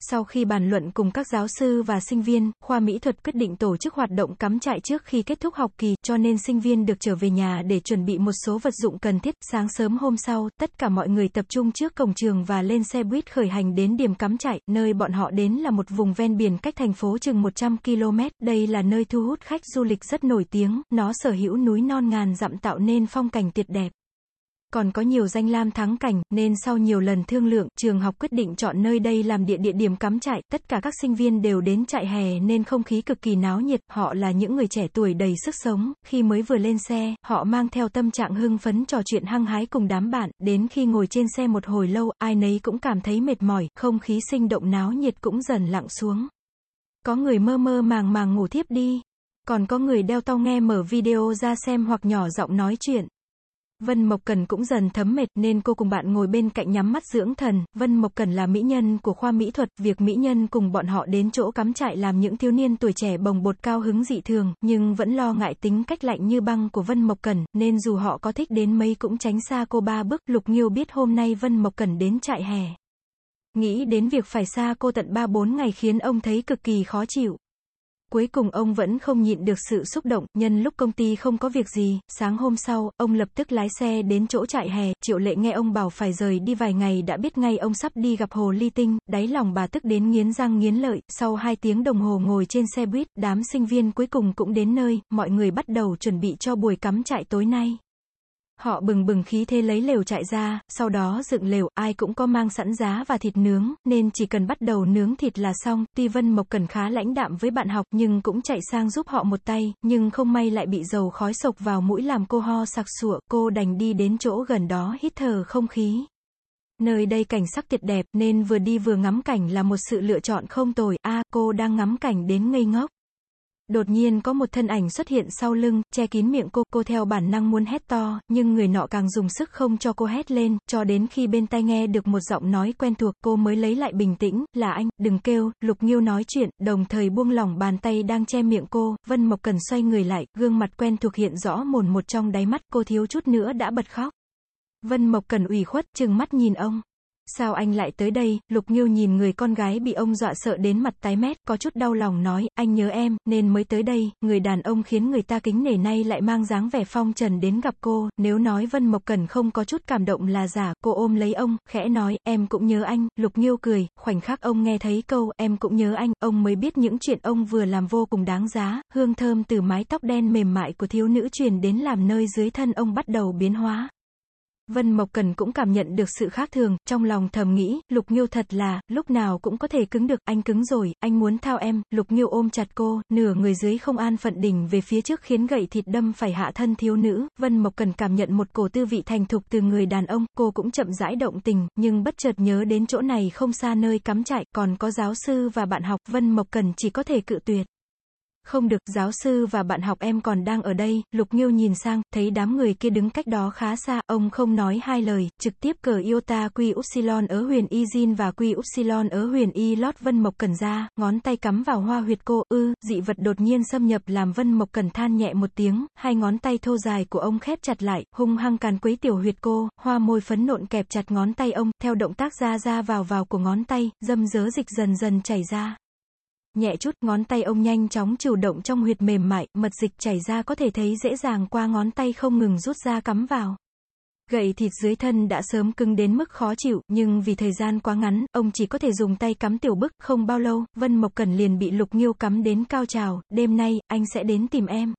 Sau khi bàn luận cùng các giáo sư và sinh viên, khoa mỹ thuật quyết định tổ chức hoạt động cắm trại trước khi kết thúc học kỳ, cho nên sinh viên được trở về nhà để chuẩn bị một số vật dụng cần thiết. Sáng sớm hôm sau, tất cả mọi người tập trung trước cổng trường và lên xe buýt khởi hành đến điểm cắm trại, nơi bọn họ đến là một vùng ven biển cách thành phố chừng 100 km. Đây là nơi thu hút khách du lịch rất nổi tiếng, nó sở hữu núi non ngàn dặm tạo nên phong cảnh tuyệt đẹp. Còn có nhiều danh lam thắng cảnh, nên sau nhiều lần thương lượng, trường học quyết định chọn nơi đây làm địa địa điểm cắm trại, tất cả các sinh viên đều đến trại hè nên không khí cực kỳ náo nhiệt, họ là những người trẻ tuổi đầy sức sống, khi mới vừa lên xe, họ mang theo tâm trạng hưng phấn trò chuyện hăng hái cùng đám bạn, đến khi ngồi trên xe một hồi lâu, ai nấy cũng cảm thấy mệt mỏi, không khí sinh động náo nhiệt cũng dần lặng xuống. Có người mơ mơ màng màng ngủ thiếp đi, còn có người đeo tai nghe mở video ra xem hoặc nhỏ giọng nói chuyện. Vân Mộc Cần cũng dần thấm mệt nên cô cùng bạn ngồi bên cạnh nhắm mắt dưỡng thần. Vân Mộc Cần là mỹ nhân của khoa mỹ thuật, việc mỹ nhân cùng bọn họ đến chỗ cắm trại làm những thiếu niên tuổi trẻ bồng bột cao hứng dị thường, nhưng vẫn lo ngại tính cách lạnh như băng của Vân Mộc Cần, nên dù họ có thích đến mấy cũng tránh xa cô ba bước. Lục Nghiêu biết hôm nay Vân Mộc Cần đến trại hè. Nghĩ đến việc phải xa cô tận 3-4 ngày khiến ông thấy cực kỳ khó chịu. Cuối cùng ông vẫn không nhịn được sự xúc động, nhân lúc công ty không có việc gì, sáng hôm sau, ông lập tức lái xe đến chỗ trại hè, triệu lệ nghe ông bảo phải rời đi vài ngày đã biết ngay ông sắp đi gặp Hồ Ly Tinh, đáy lòng bà tức đến nghiến răng nghiến lợi, sau hai tiếng đồng hồ ngồi trên xe buýt, đám sinh viên cuối cùng cũng đến nơi, mọi người bắt đầu chuẩn bị cho buổi cắm trại tối nay. Họ bừng bừng khí thế lấy lều chạy ra, sau đó dựng lều, ai cũng có mang sẵn giá và thịt nướng, nên chỉ cần bắt đầu nướng thịt là xong. Tuy Vân Mộc Cần khá lãnh đạm với bạn học nhưng cũng chạy sang giúp họ một tay, nhưng không may lại bị dầu khói sộc vào mũi làm cô ho sặc sụa, cô đành đi đến chỗ gần đó hít thở không khí. Nơi đây cảnh sắc tuyệt đẹp nên vừa đi vừa ngắm cảnh là một sự lựa chọn không tồi. A, cô đang ngắm cảnh đến ngây ngốc. Đột nhiên có một thân ảnh xuất hiện sau lưng, che kín miệng cô, cô theo bản năng muốn hét to, nhưng người nọ càng dùng sức không cho cô hét lên, cho đến khi bên tai nghe được một giọng nói quen thuộc, cô mới lấy lại bình tĩnh, là anh, đừng kêu, Lục Nghiêu nói chuyện, đồng thời buông lỏng bàn tay đang che miệng cô, Vân Mộc Cần xoay người lại, gương mặt quen thuộc hiện rõ mồn một trong đáy mắt, cô thiếu chút nữa đã bật khóc. Vân Mộc Cần ủy khuất, chừng mắt nhìn ông. Sao anh lại tới đây, Lục Nghiêu nhìn người con gái bị ông dọa sợ đến mặt tái mét, có chút đau lòng nói, anh nhớ em, nên mới tới đây, người đàn ông khiến người ta kính nể nay lại mang dáng vẻ phong trần đến gặp cô, nếu nói Vân Mộc Cần không có chút cảm động là giả, cô ôm lấy ông, khẽ nói, em cũng nhớ anh, Lục Nghiêu cười, khoảnh khắc ông nghe thấy câu, em cũng nhớ anh, ông mới biết những chuyện ông vừa làm vô cùng đáng giá, hương thơm từ mái tóc đen mềm mại của thiếu nữ truyền đến làm nơi dưới thân ông bắt đầu biến hóa. Vân Mộc Cần cũng cảm nhận được sự khác thường, trong lòng thầm nghĩ, Lục Nghiêu thật là, lúc nào cũng có thể cứng được, anh cứng rồi, anh muốn thao em, Lục Nghiêu ôm chặt cô, nửa người dưới không an phận đỉnh về phía trước khiến gậy thịt đâm phải hạ thân thiếu nữ, Vân Mộc Cần cảm nhận một cổ tư vị thành thục từ người đàn ông, cô cũng chậm rãi động tình, nhưng bất chợt nhớ đến chỗ này không xa nơi cắm trại, còn có giáo sư và bạn học, Vân Mộc Cần chỉ có thể cự tuyệt. Không được, giáo sư và bạn học em còn đang ở đây, Lục Nghiêu nhìn sang, thấy đám người kia đứng cách đó khá xa, ông không nói hai lời, trực tiếp cờ iota quy upsilon ở huyền y Jin và quy upsilon ở huyền y lót Vân Mộc Cần ra, ngón tay cắm vào hoa huyệt cô, ư, dị vật đột nhiên xâm nhập làm Vân Mộc Cần than nhẹ một tiếng, hai ngón tay thô dài của ông khép chặt lại, hung hăng càn quấy tiểu huyệt cô, hoa môi phấn nộn kẹp chặt ngón tay ông, theo động tác ra ra vào vào của ngón tay, dâm dớ dịch dần dần chảy ra nhẹ chút, ngón tay ông nhanh chóng chủ động trong huyệt mềm mại, mật dịch chảy ra có thể thấy dễ dàng qua ngón tay không ngừng rút ra cắm vào. Gậy thịt dưới thân đã sớm cứng đến mức khó chịu, nhưng vì thời gian quá ngắn, ông chỉ có thể dùng tay cắm tiểu bức, không bao lâu, Vân Mộc Cẩn liền bị Lục Nghiêu cắm đến cao trào, đêm nay, anh sẽ đến tìm em.